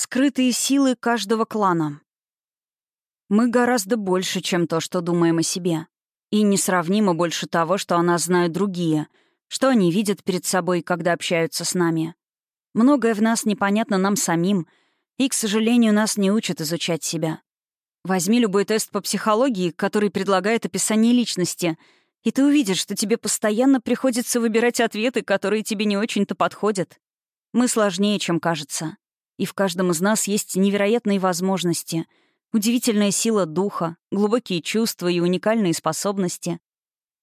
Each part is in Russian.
Скрытые силы каждого клана. Мы гораздо больше, чем то, что думаем о себе. И несравнимо больше того, что о нас знают другие, что они видят перед собой, когда общаются с нами. Многое в нас непонятно нам самим, и, к сожалению, нас не учат изучать себя. Возьми любой тест по психологии, который предлагает описание личности, и ты увидишь, что тебе постоянно приходится выбирать ответы, которые тебе не очень-то подходят. Мы сложнее, чем кажется. И в каждом из нас есть невероятные возможности, удивительная сила духа, глубокие чувства и уникальные способности.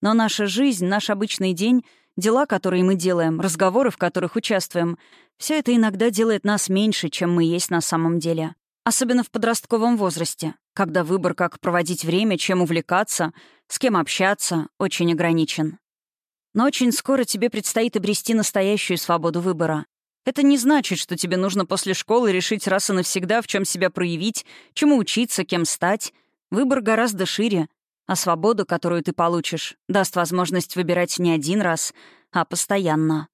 Но наша жизнь, наш обычный день, дела, которые мы делаем, разговоры, в которых участвуем, все это иногда делает нас меньше, чем мы есть на самом деле. Особенно в подростковом возрасте, когда выбор, как проводить время, чем увлекаться, с кем общаться, очень ограничен. Но очень скоро тебе предстоит обрести настоящую свободу выбора. Это не значит, что тебе нужно после школы решить раз и навсегда, в чем себя проявить, чему учиться, кем стать. Выбор гораздо шире, а свободу, которую ты получишь, даст возможность выбирать не один раз, а постоянно.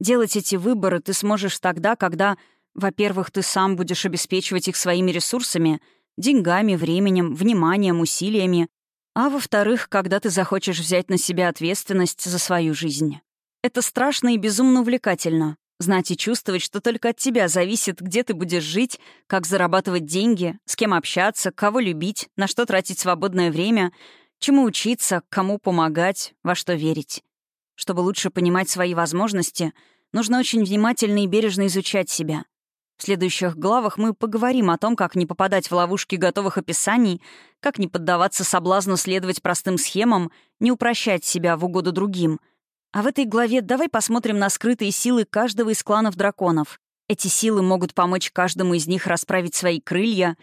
Делать эти выборы ты сможешь тогда, когда, во-первых, ты сам будешь обеспечивать их своими ресурсами, деньгами, временем, вниманием, усилиями, а во-вторых, когда ты захочешь взять на себя ответственность за свою жизнь. Это страшно и безумно увлекательно, Знать и чувствовать, что только от тебя зависит, где ты будешь жить, как зарабатывать деньги, с кем общаться, кого любить, на что тратить свободное время, чему учиться, кому помогать, во что верить. Чтобы лучше понимать свои возможности, нужно очень внимательно и бережно изучать себя. В следующих главах мы поговорим о том, как не попадать в ловушки готовых описаний, как не поддаваться соблазну следовать простым схемам, не упрощать себя в угоду другим — а в этой главе давай посмотрим на скрытые силы каждого из кланов драконов. Эти силы могут помочь каждому из них расправить свои крылья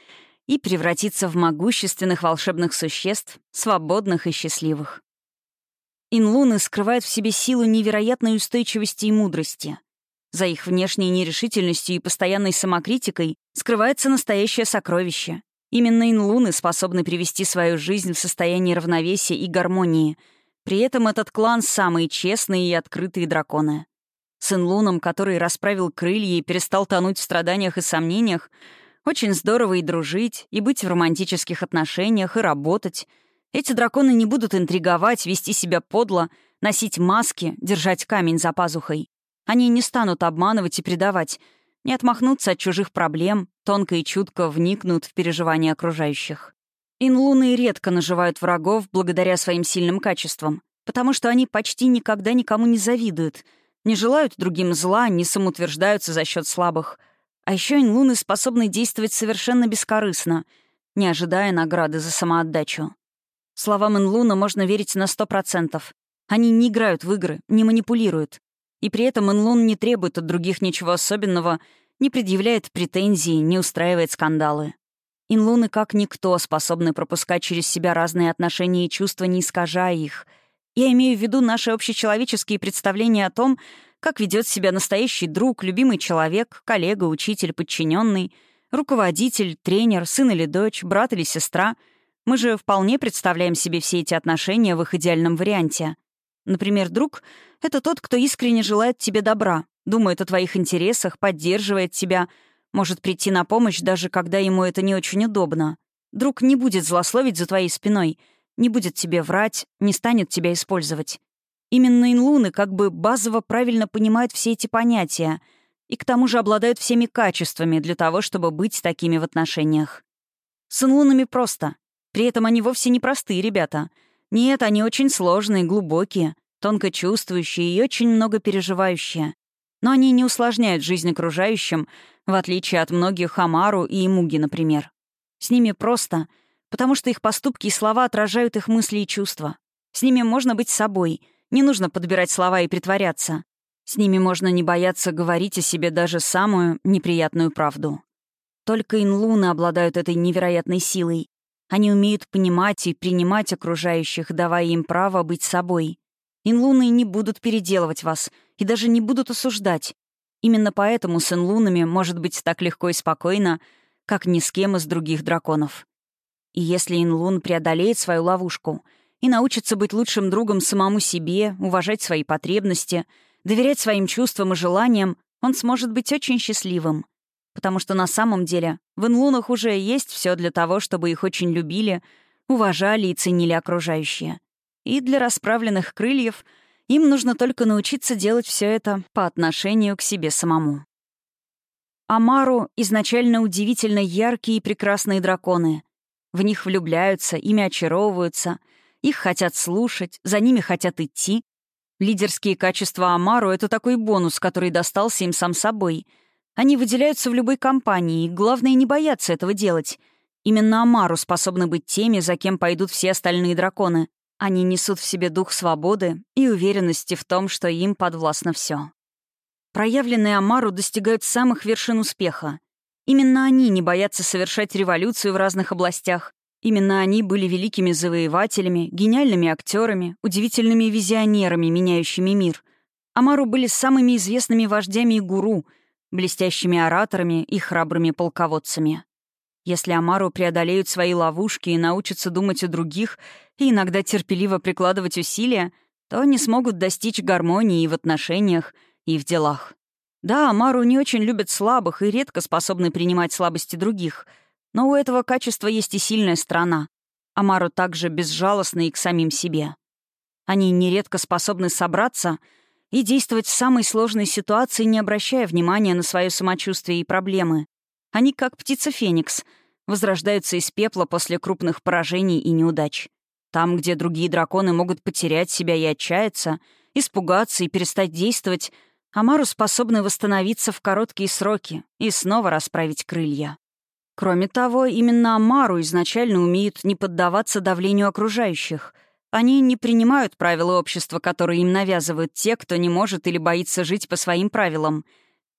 и превратиться в могущественных волшебных существ, свободных и счастливых. Инлуны скрывают в себе силу невероятной устойчивости и мудрости. За их внешней нерешительностью и постоянной самокритикой скрывается настоящее сокровище. Именно инлуны способны привести свою жизнь в состояние равновесия и гармонии — при этом этот клан — самые честные и открытые драконы. Сын Луном, который расправил крылья и перестал тонуть в страданиях и сомнениях, очень здорово и дружить, и быть в романтических отношениях, и работать. Эти драконы не будут интриговать, вести себя подло, носить маски, держать камень за пазухой. Они не станут обманывать и предавать, не отмахнутся от чужих проблем, тонко и чутко вникнут в переживания окружающих. Инлуны редко наживают врагов благодаря своим сильным качествам, потому что они почти никогда никому не завидуют, не желают другим зла, не самоутверждаются за счет слабых. А еще инлуны способны действовать совершенно бескорыстно, не ожидая награды за самоотдачу. Словам инлуна можно верить на сто процентов. Они не играют в игры, не манипулируют. И при этом инлун не требует от других ничего особенного, не предъявляет претензий, не устраивает скандалы. Инлуны, как никто, способны пропускать через себя разные отношения и чувства, не искажая их. Я имею в виду наши общечеловеческие представления о том, как ведет себя настоящий друг, любимый человек, коллега, учитель, подчиненный, руководитель, тренер, сын или дочь, брат или сестра. Мы же вполне представляем себе все эти отношения в их идеальном варианте. Например, друг — это тот, кто искренне желает тебе добра, думает о твоих интересах, поддерживает тебя — может прийти на помощь, даже когда ему это не очень удобно. Друг не будет злословить за твоей спиной, не будет тебе врать, не станет тебя использовать. Именно инлуны как бы базово правильно понимают все эти понятия и к тому же обладают всеми качествами для того, чтобы быть такими в отношениях. С инлунами просто. При этом они вовсе не простые ребята. Нет, они очень сложные, глубокие, тонко чувствующие и очень много переживающие. Но они не усложняют жизнь окружающим, в отличие от многих Хамару и Имуги, например. С ними просто, потому что их поступки и слова отражают их мысли и чувства. С ними можно быть собой, не нужно подбирать слова и притворяться. С ними можно не бояться говорить о себе даже самую неприятную правду. Только инлуны обладают этой невероятной силой. Они умеют понимать и принимать окружающих, давая им право быть собой. Инлуны не будут переделывать вас и даже не будут осуждать. Именно поэтому с инлунами может быть так легко и спокойно, как ни с кем из других драконов. И если инлун преодолеет свою ловушку и научится быть лучшим другом самому себе, уважать свои потребности, доверять своим чувствам и желаниям, он сможет быть очень счастливым. потому что на самом деле в инлунах уже есть все для того, чтобы их очень любили, уважали и ценили окружающие. И для расправленных крыльев им нужно только научиться делать все это по отношению к себе самому. Амару изначально удивительно яркие и прекрасные драконы. В них влюбляются, ими очаровываются, их хотят слушать, за ними хотят идти. Лидерские качества Амару — это такой бонус, который достался им сам собой. Они выделяются в любой компании, и главное — не бояться этого делать. Именно Амару способны быть теми, за кем пойдут все остальные драконы. Они несут в себе дух свободы и уверенности в том, что им подвластно все. Проявленные Амару достигают самых вершин успеха. Именно они не боятся совершать революцию в разных областях. Именно они были великими завоевателями, гениальными актерами, удивительными визионерами, меняющими мир. Амару были самыми известными вождями и гуру, блестящими ораторами и храбрыми полководцами. Если Амару преодолеют свои ловушки и научатся думать о других и иногда терпеливо прикладывать усилия, то они смогут достичь гармонии и в отношениях, и в делах. Да, Мару не очень любят слабых и редко способны принимать слабости других, но у этого качества есть и сильная сторона. Амару также безжалостны и к самим себе. Они нередко способны собраться и действовать в самой сложной ситуации, не обращая внимания на свое самочувствие и проблемы. Они, как птица Феникс, возрождаются из пепла после крупных поражений и неудач. Там, где другие драконы могут потерять себя и отчаяться, испугаться и перестать действовать, Амару способны восстановиться в короткие сроки и снова расправить крылья. Кроме того, именно Амару изначально умеют не поддаваться давлению окружающих. Они не принимают правила общества, которые им навязывают те, кто не может или боится жить по своим правилам.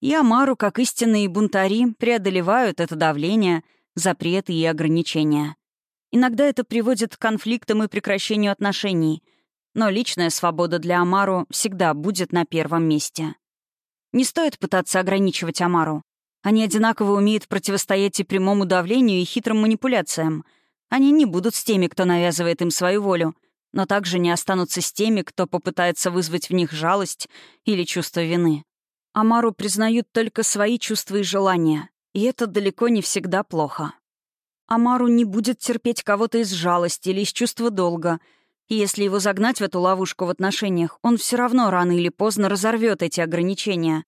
И Амару, как истинные бунтари, преодолевают это давление, запреты и ограничения. Иногда это приводит к конфликтам и прекращению отношений, но личная свобода для Амару всегда будет на первом месте. Не стоит пытаться ограничивать Амару. Они одинаково умеют противостоять и прямому давлению, и хитрым манипуляциям. Они не будут с теми, кто навязывает им свою волю, но также не останутся с теми, кто попытается вызвать в них жалость или чувство вины. Амару признают только свои чувства и желания, и это далеко не всегда плохо. Амару не будет терпеть кого-то из жалости или из чувства долга — и если его загнать в эту ловушку в отношениях, он все равно рано или поздно разорвет эти ограничения.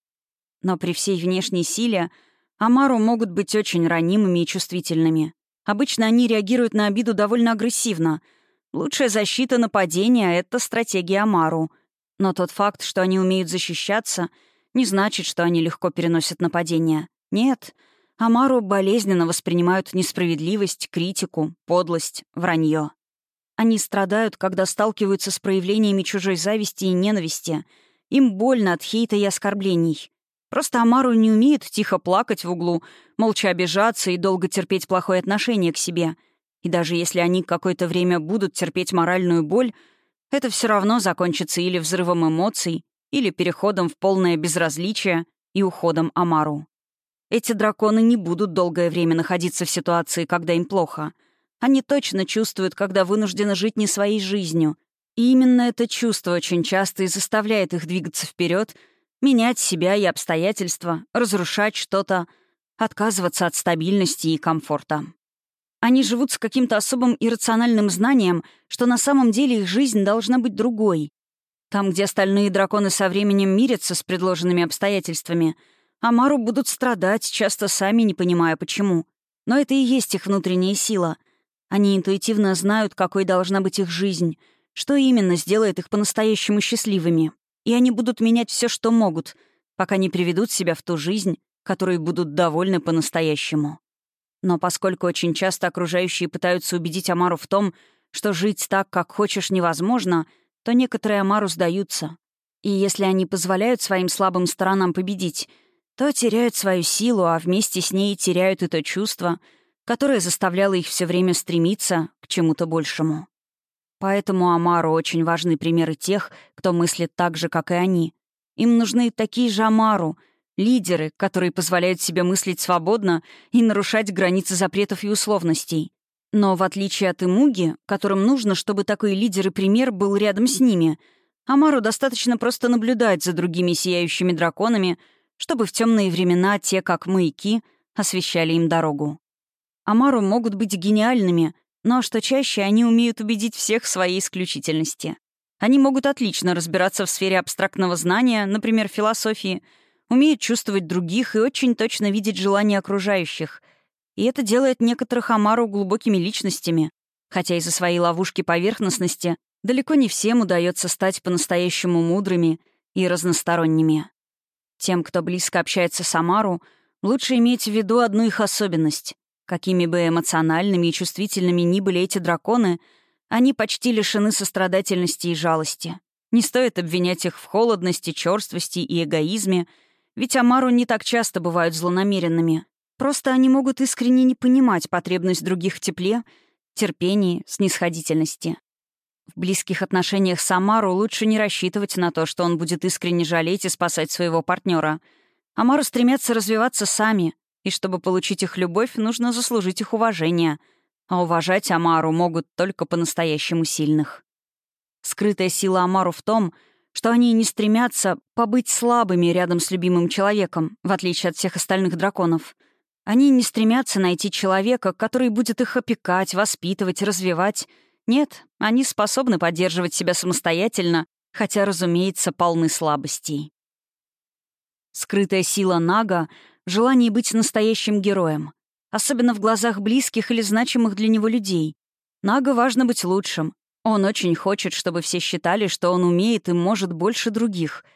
Но при всей внешней силе Амару могут быть очень ранимыми и чувствительными. Обычно они реагируют на обиду довольно агрессивно. Лучшая защита нападения — это стратегия Амару. Но тот факт, что они умеют защищаться, не значит, что они легко переносят нападения. Нет, Амару болезненно воспринимают несправедливость, критику, подлость, вранье. Они страдают, когда сталкиваются с проявлениями чужой зависти и ненависти. Им больно от хейта и оскорблений. Просто Амару не умеет тихо плакать в углу, молча обижаться и долго терпеть плохое отношение к себе. И даже если они какое-то время будут терпеть моральную боль, это все равно закончится или взрывом эмоций, или переходом в полное безразличие и уходом Амару. Эти драконы не будут долгое время находиться в ситуации, когда им плохо — они точно чувствуют, когда вынуждены жить не своей жизнью. И именно это чувство очень часто и заставляет их двигаться вперед, менять себя и обстоятельства, разрушать что-то, отказываться от стабильности и комфорта. Они живут с каким-то особым иррациональным знанием, что на самом деле их жизнь должна быть другой. Там, где остальные драконы со временем мирятся с предложенными обстоятельствами, Амару будут страдать, часто сами не понимая почему. Но это и есть их внутренняя сила — они интуитивно знают, какой должна быть их жизнь, что именно сделает их по-настоящему счастливыми. И они будут менять все, что могут, пока не приведут себя в ту жизнь, которой будут довольны по-настоящему. Но поскольку очень часто окружающие пытаются убедить Амару в том, что жить так, как хочешь, невозможно, то некоторые Амару сдаются. И если они позволяют своим слабым сторонам победить, то теряют свою силу, а вместе с ней теряют и то чувство — которая заставляла их все время стремиться к чему-то большему. Поэтому Амару очень важны примеры тех, кто мыслит так же, как и они. Им нужны такие же Амару, лидеры, которые позволяют себе мыслить свободно и нарушать границы запретов и условностей. Но в отличие от Имуги, которым нужно, чтобы такой лидер и пример был рядом с ними, Амару достаточно просто наблюдать за другими сияющими драконами, чтобы в темные времена те, как маяки, освещали им дорогу. Амару могут быть гениальными, но что чаще они умеют убедить всех в своей исключительности. Они могут отлично разбираться в сфере абстрактного знания, например, философии, умеют чувствовать других и очень точно видеть желания окружающих. И это делает некоторых Амару глубокими личностями, хотя из-за своей ловушки поверхностности далеко не всем удается стать по-настоящему мудрыми и разносторонними. Тем, кто близко общается с Амару, лучше иметь в виду одну их особенность. Какими бы эмоциональными и чувствительными ни были эти драконы, они почти лишены сострадательности и жалости. Не стоит обвинять их в холодности, черствости и эгоизме, ведь Амару не так часто бывают злонамеренными. Просто они могут искренне не понимать потребность других в тепле, терпении, снисходительности. В близких отношениях с Амару лучше не рассчитывать на то, что он будет искренне жалеть и спасать своего партнера. Амару стремятся развиваться сами, и чтобы получить их любовь, нужно заслужить их уважение. А уважать Амару могут только по-настоящему сильных. Скрытая сила Амару в том, что они не стремятся побыть слабыми рядом с любимым человеком, в отличие от всех остальных драконов. Они не стремятся найти человека, который будет их опекать, воспитывать, развивать. Нет, они способны поддерживать себя самостоятельно, хотя, разумеется, полны слабостей. Скрытая сила Нага желание быть настоящим героем, особенно в глазах близких или значимых для него людей. Нага важно быть лучшим. Он очень хочет, чтобы все считали, что он умеет и может больше других.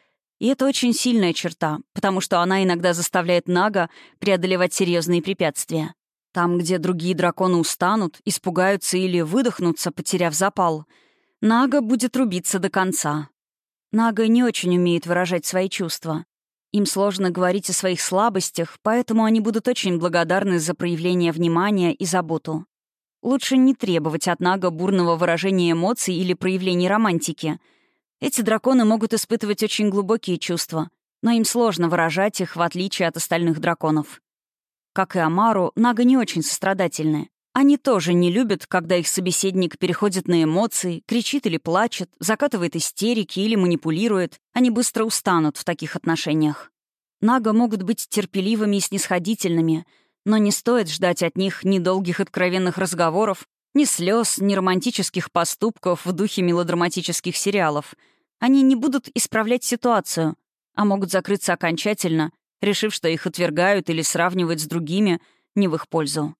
И это очень сильная черта, потому что она иногда заставляет Нага преодолевать серьезные препятствия. Там, где другие драконы устанут, испугаются или выдохнутся, потеряв запал, Нага будет рубиться до конца. Нага не очень умеет выражать свои чувства. Им сложно говорить о своих слабостях, поэтому они будут очень благодарны за проявление внимания и заботу. Лучше не требовать от Нага бурного выражения эмоций или проявлений романтики. Эти драконы могут испытывать очень глубокие чувства, но им сложно выражать их, в отличие от остальных драконов. Как и Амару, Нага не очень сострадательны. Они тоже не любят, когда их собеседник переходит на эмоции, кричит или плачет, закатывает истерики или манипулирует. Они быстро устанут в таких отношениях. Нага могут быть терпеливыми и снисходительными, но не стоит ждать от них ни долгих откровенных разговоров, ни слез, ни романтических поступков в духе мелодраматических сериалов. Они не будут исправлять ситуацию, а могут закрыться окончательно, решив, что их отвергают или сравнивают с другими не в их пользу.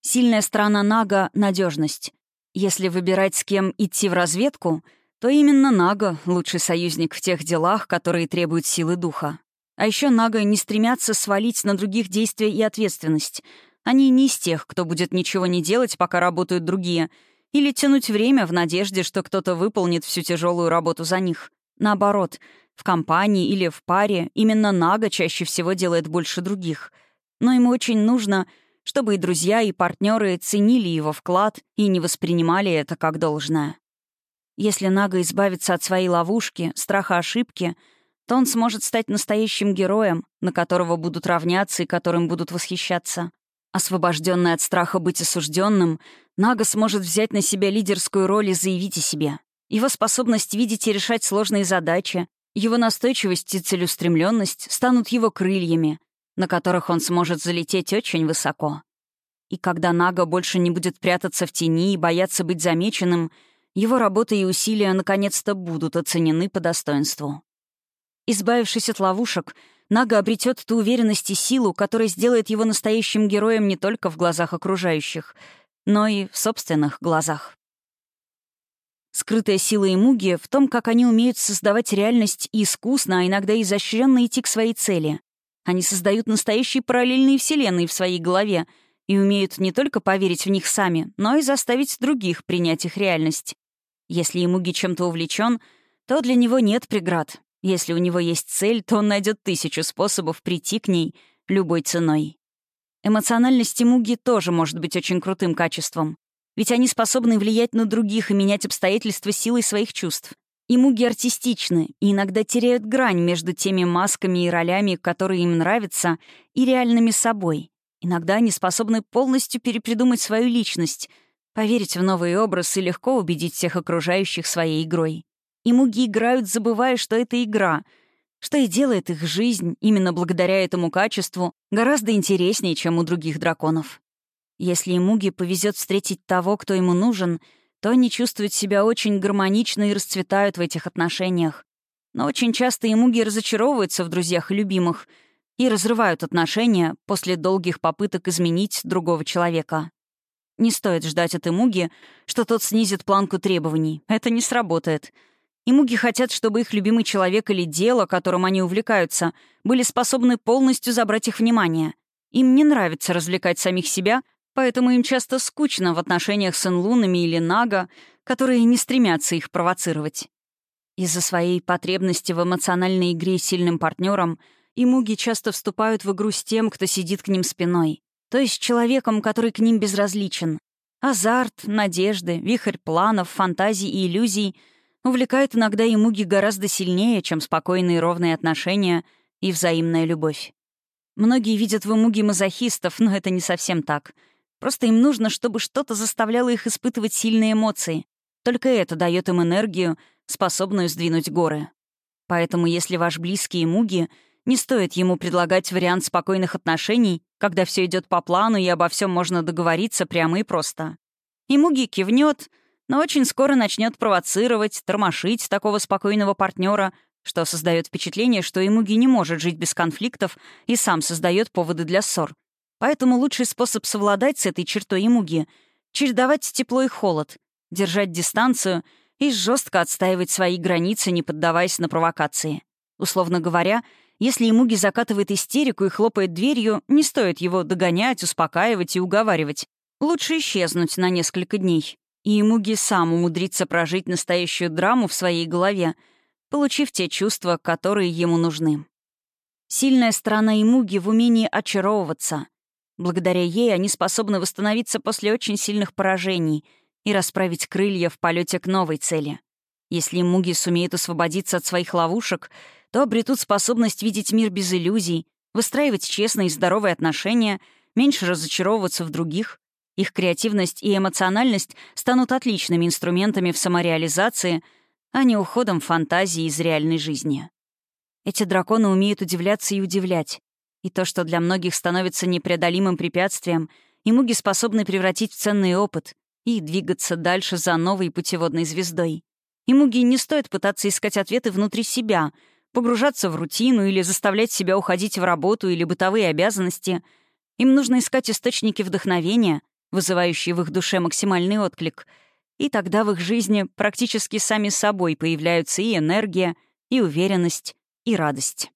Сильная сторона Нага — надежность. Если выбирать, с кем идти в разведку, то именно Нага — лучший союзник в тех делах, которые требуют силы духа. А еще Нага не стремятся свалить на других действия и ответственность. Они не из тех, кто будет ничего не делать, пока работают другие, или тянуть время в надежде, что кто-то выполнит всю тяжелую работу за них. Наоборот, в компании или в паре именно Нага чаще всего делает больше других. Но ему очень нужно — чтобы и друзья, и партнеры ценили его вклад и не воспринимали это как должное. Если Нага избавится от своей ловушки, страха ошибки, то он сможет стать настоящим героем, на которого будут равняться и которым будут восхищаться. Освобожденный от страха быть осужденным, Нага сможет взять на себя лидерскую роль и заявить о себе. Его способность видеть и решать сложные задачи, его настойчивость и целеустремленность станут его крыльями, на которых он сможет залететь очень высоко. И когда Нага больше не будет прятаться в тени и бояться быть замеченным, его работа и усилия наконец-то будут оценены по достоинству. Избавившись от ловушек, Нага обретет ту уверенность и силу, которая сделает его настоящим героем не только в глазах окружающих, но и в собственных глазах. Скрытая сила Имуги в том, как они умеют создавать реальность и искусно, а иногда изощренно идти к своей цели. Они создают настоящие параллельные вселенные в своей голове и умеют не только поверить в них сами, но и заставить других принять их реальность. Если Имуги чем-то увлечен, то для него нет преград. Если у него есть цель, то он найдет тысячу способов прийти к ней любой ценой. Эмоциональность Имуги тоже может быть очень крутым качеством. Ведь они способны влиять на других и менять обстоятельства силой своих чувств. И муги артистичны и иногда теряют грань между теми масками и ролями, которые им нравятся, и реальными собой. Иногда они способны полностью перепридумать свою личность, поверить в новый образ и легко убедить всех окружающих своей игрой. И муги играют, забывая, что это игра, что и делает их жизнь, именно благодаря этому качеству, гораздо интереснее, чем у других драконов. Если Имуги повезет встретить того, кто ему нужен, то они чувствуют себя очень гармонично и расцветают в этих отношениях. Но очень часто Имуги разочаровываются в друзьях и любимых и разрывают отношения после долгих попыток изменить другого человека. Не стоит ждать от Имуги, что тот снизит планку требований. Это не сработает. Имуги хотят, чтобы их любимый человек или дело, которым они увлекаются, были способны полностью забрать их внимание. Им не нравится развлекать самих себя, поэтому им часто скучно в отношениях с инлунами или нага, которые не стремятся их провоцировать. Из-за своей потребности в эмоциональной игре с сильным партнером Имуги часто вступают в игру с тем, кто сидит к ним спиной то есть человеком, который к ним безразличен. Азарт, надежды, вихрь планов, фантазий и иллюзий увлекает иногда и муги гораздо сильнее, чем спокойные ровные отношения и взаимная любовь. Многие видят в имуге мазохистов, но это не совсем так. Просто им нужно, чтобы что-то заставляло их испытывать сильные эмоции. Только это дает им энергию, способную сдвинуть горы. Поэтому если ваш близкий имуги — не стоит ему предлагать вариант спокойных отношений, когда все идет по плану и обо всем можно договориться прямо и просто. И Муги кивнет, но очень скоро начнет провоцировать, тормошить такого спокойного партнера, что создает впечатление, что Имуги не может жить без конфликтов и сам создает поводы для ссор. Поэтому лучший способ совладать с этой чертой Имуги — чередовать тепло и холод, держать дистанцию и жестко отстаивать свои границы, не поддаваясь на провокации. Условно говоря, если Имуги закатывает истерику и хлопает дверью, не стоит его догонять, успокаивать и уговаривать. Лучше исчезнуть на несколько дней. И Имуги сам умудрится прожить настоящую драму в своей голове, получив те чувства, которые ему нужны. Сильная сторона Имуги в умении очаровываться. Благодаря ей они способны восстановиться после очень сильных поражений и расправить крылья в полете к новой цели. Если Имуги сумеют освободиться от своих ловушек — то обретут способность видеть мир без иллюзий, выстраивать честные и здоровые отношения, меньше разочаровываться в других. Их креативность и эмоциональность станут отличными инструментами в самореализации, а не уходом фантазии из реальной жизни. Эти драконы умеют удивляться и удивлять. И то, что для многих становится непреодолимым препятствием, и муги способны превратить в ценный опыт и двигаться дальше за новой путеводной звездой. И муги не стоит пытаться искать ответы внутри себя — погружаться в рутину или заставлять себя уходить в работу или бытовые обязанности. Им нужно искать источники вдохновения, вызывающие в их душе максимальный отклик. И тогда в их жизни практически сами собой появляются и энергия, и уверенность, и радость.